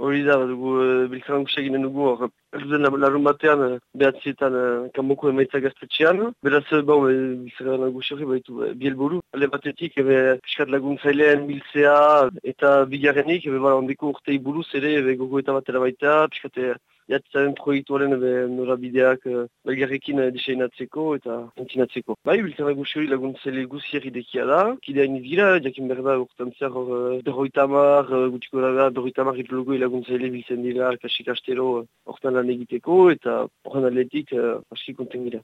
Hori da, dugu uh, biltzaran guzti eginen dugu, hor, erduzen larun batean, behatzietan uh, kanboko emaitza gaztetxean. Beraz, bon, biltzaran guzti hori baitu uh, bielburu. Ale batetik, ebe, piskat laguntzailean biltzea eta bigarrenik, ebe, bala, ondeko urtei buruz ere, ebe, gogo eta batera baita, piskat, jatzaren proiektuaren norabideak uh, belgarrekin uh, diseinatzeko eta entzinatzeko. Bai, biltzara guzi hori laguntzele guzier idekia da, kidea iniz jakin berda urtan zer hor uh, berroitamar, uh, gutiko da berroitamar hitologo laguntzele biltzen dira, kasik astero hortan lan egiteko eta horren atletik uh, aski konten gira.